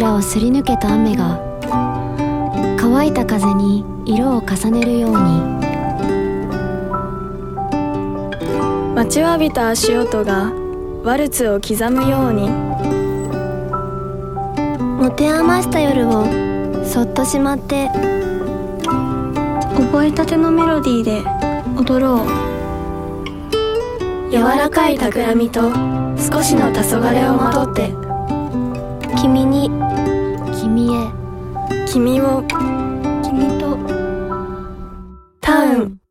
らをすり抜けた雨が乾いた風に色を重ねるように。待ちわびた足音がワルツを刻むように。持て余した夜をそっとしまって覚えたてのメロディーで踊ろう。柔らかい企みと少しの黄昏をまとって君。君へ。君を。君と。タウン。